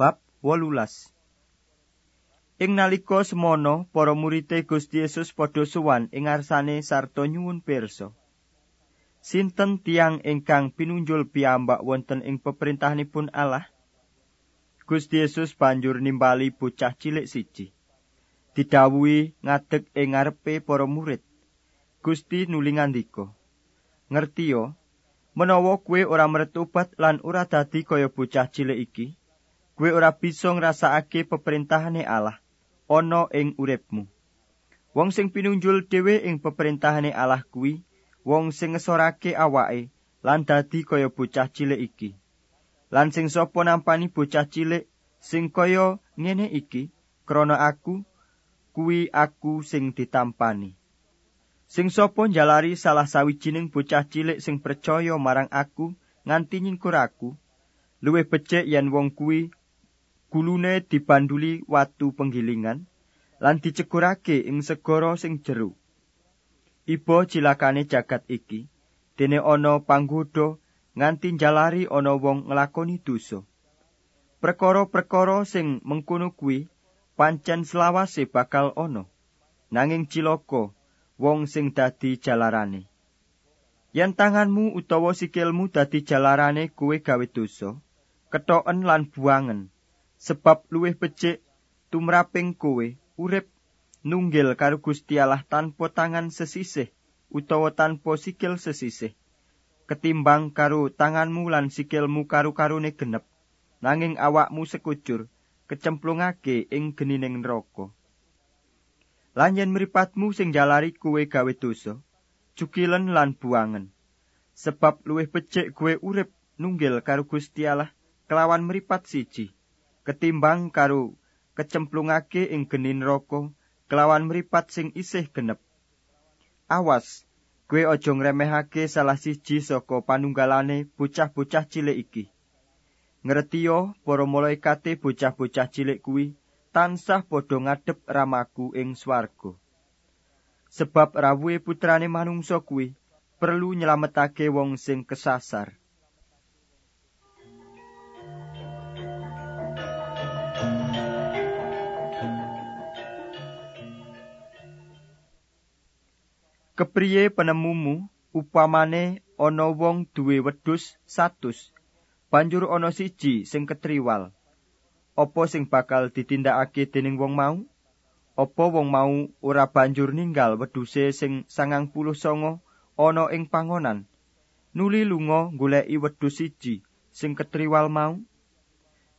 Bab 18 Ing nalika semono para murid Gusti Yesus padha sowan ing ngarsane sarta nyuwun pirsa. Sinten tiang ingkang pinunjul piyambak wonten ing peperintahanipun Allah? Gusti Yesus banjur nimbali bocah cilik siji. Didhawuhi ngadeg ing ngarepe para murid. Gusti nuli ngandika, "Ngertiyo, menawa kowe ora mertobat lan ora dadi kaya bocah cilik iki, kowe ora bisa ngrasakake peperintahane Allah ana ing uripmu. Wong sing pinunjul dhewe ing peperintahane Allah kuwi wong sing ngesorake awake lan dadi kaya bocah cilik iki. Lan sing sapa nampani bocah cilik sing kaya ngene iki krana aku kuwi aku sing ditampani. Sing sapa njalari salah sawijining bocah cilik sing percaya marang aku nganti nyingkur aku, luwih becik yen wong kuwi gulune dibanduli watu penggilingan lan dicekurake ing segara sing jero. Iba cilakane jagat iki, dene ana panggoda nganti njalari ana wong nglakoni dosa. Perkara-perkara sing mengkono kuwi pancen selawase bakal ana. Nanging cilaka wong sing dadi jalarane. Yen tanganmu utawa sikilmu dadi jalarane kowe gawe dosa, ketoken lan buangen, sebab luwih becik tumraping kowe urip nunggil karo Gusti Allah tanpa tangan sesisih utawa tanpa sikil sesisih. Ketimbang karo tanganmu lan sikilmu karo-karone genep, nanging awakmu sekujur kecemplungake ing genining neraka. lan yen mripatmu sing jalari kuwe gawe dosa cukilen lan buangen sebab luwih becik kuwe urip nunggil karo Gusti Allah kelawan mripat siji ketimbang karo kecemplungake ing geni neraka kelawan mripat sing isih genep awas kuwe aja ngremehake salah siji saka panunggalane bocah-bocah cilik iki ngertiyo para malaikate bocah-bocah cilik kuwi tansah padha ngadhep ramaku ing swarga. Sebab rawuhe putrane manungsa kuwi perlu nyelametake wong sing kesasar. Kepriye penemumu upamane ana wong duwe wedhus 100 banjur ana siji sing ketriwal apa sing bakal ditindakake dening wong mau? Apa wong mau ora banjur ninggal wedhuse sing sangang puluh songo ana ing pangonan? Nuli lunga goleki wedhus siji sing ketriwal mau?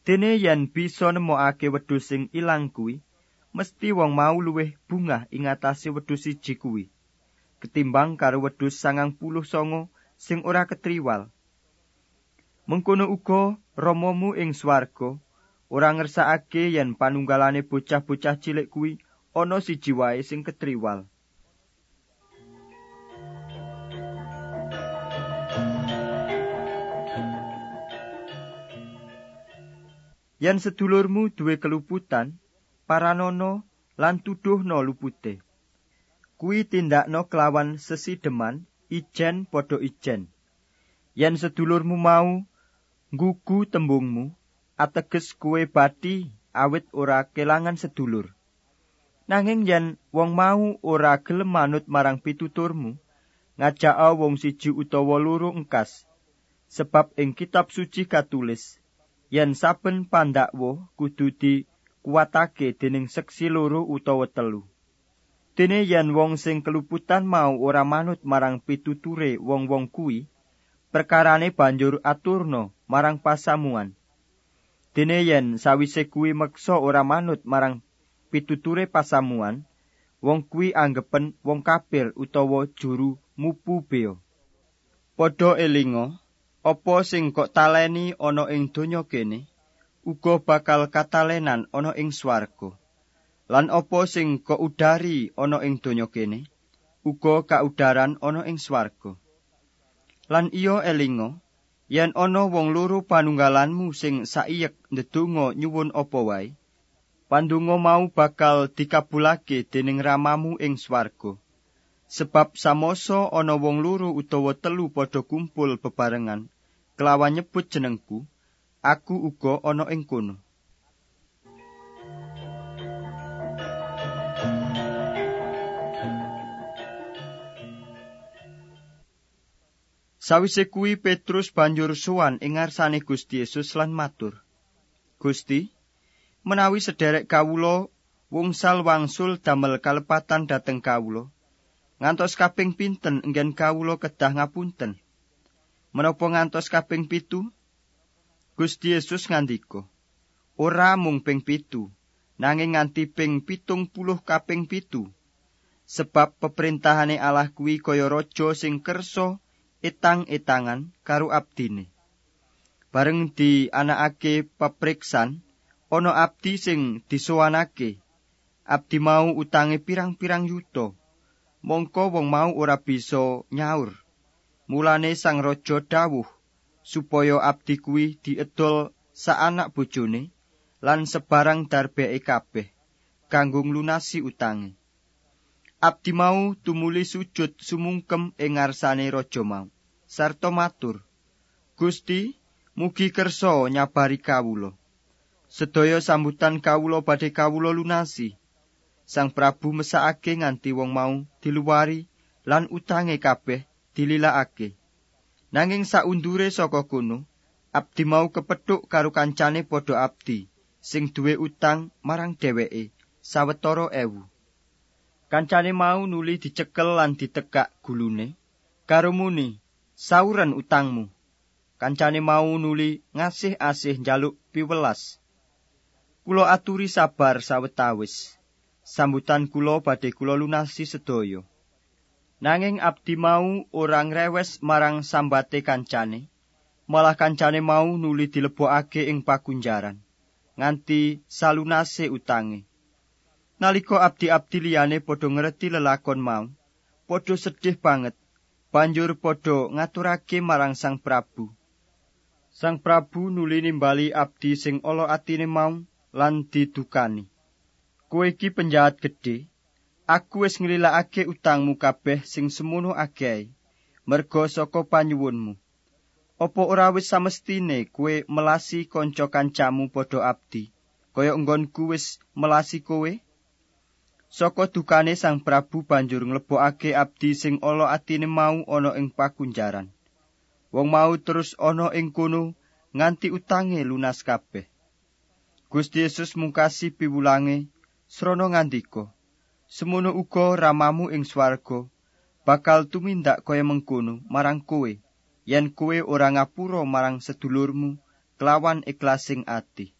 Dene yen bisa nemokake wedhus sing ilang kuwi, mesti wong mau luwih bungah ing atase wedhus siji kuwi. Ketimbang karo wedhus sangang puluh songo sing ora ketriwal. Mengkono uga romomu ing swarga ora ngersakake yen panunggalane bocah-bocah cilik kuwi ana siji wae sing ketriwal. Yen sedulurmu duwe keluputan, paranono lan tuduhno lupute. Kuwi tindakno kelawan sesideman, ijen padha ijen. Yen sedulurmu mau nggugu tembungmu, ateges kuwe bati awit ora kelangan sedulur. Nanging yen wong mau ora gelem manut marang pituturmu, ngajak wong siji utawa loro engkas. Sebab ing kitab suci katulis, yen saben pandakwa kudu dikuwatake dening seksi loro utawa telu. Dene yen wong sing keluputan mau ora manut marang pituture wong-wong kuwi, perkarane banjur aturno marang pasamuan. Dene yen sawise kuwi meksa ora manut marang pituture pasamuan, wong kuwi anggepen wong kafir utawa juru mupu beo. Padha elinga, apa sing kok taleni ana ing donya kene, uga bakal katalenan ana ing swarga. Lan apa sing kok udari ana ing donya kene, uga kaudaran ana ing swarga. Lan iya elinga, yen ana wong loro panunggalanmu sing saiyek ndedonga nyuwun apa wae pandonga mau bakal dikabulake dening ramamu ing swarga. Sebab samoso ana wong loro utawa telu padha kumpul bebarengan kelawan nyebut jenengku aku uga ana ing kono Sawise kuwi Petrus banjur suwan ing ngarsane Gusti Yesus lan matur. Gusti, menawi sederek kawula wungsal wangsul damel kalepatan dhateng kawula, ngantos kaping pinten enggen kawula kedah ngapunten. Menapa ngantos kaping pitu? Gusti Yesus ngandika, ora mung ping pitu, nanging nganti ping pitung puluh kaping pitu. Sebab peperintahane Allah kuwi kaya raja sing kersa etang-etangan karo abdine. Bareng dianakake pepriksan, ana abdi sing disuwanake. Abdi mau utange pirang-pirang yuta. Mongko wong mau ora bisa nyaur. Mulane sang raja dawuh supaya abdi kuwi diedol saanak bojone lan sebarang darbeke kabeh kanggo nglunasi utange. Abdi mau tumuli sujud sumungkem ing ngarsane raja mau. Sarta matur, "Gusti, mugi kersa nyabari kawula. Sedaya sambutan kawula badhe kawula lunasi." Sang Prabu mesakake nganti wong mau diluwari lan utange kabeh dililakake. Nanging saundure saka kono, abdi mau kepethuk karo kancane padha abdi sing duwe utang marang dheweke sawetara ewu. Kancane mau nuli dicekel lan ditekak gulune. Karo muni, sauren utangmu. Kancane mau nuli ngasih-asih njaluk piwelas. Kulo aturi sabar sawetawis. Sambutan kulo badhe kulo lunasi sedaya. Nanging abdi mau orang rewes marang sambate kancane. Malah kancane mau nuli dilebokake ing pakunjaran. Nganti salunase utange. Nalika abdi-abdi liyane padha ngerti lelakon mau, padha sedih banget, banjur padha ngaturake marang Sang Prabu. Sang Prabu nuli nimbali abdi sing ala atine mau lan didukani. Kowe iki penjahat gedhe. Aku wis nglilakake utangmu kabeh sing semono akeh, merga saka panyuwunmu. Apa ora wis samestine kowe melasi kanca kancamu padha abdi, kaya nggonku wis melasi kowe? Saka dukane Sang Prabu banjur nglebokake abdi sing ala atine mau ana ing pakunjaran. Wong mau terus ana ing kono nganti utange lunas kabeh. Gusti Yesus mungkasi piwulange srana ngandika, "Semono uga ramamu ing swarga bakal tumindak kaya mengkono marang kowe yen kowe ora ngapura marang sedulurmu kelawan ikhlasing ati."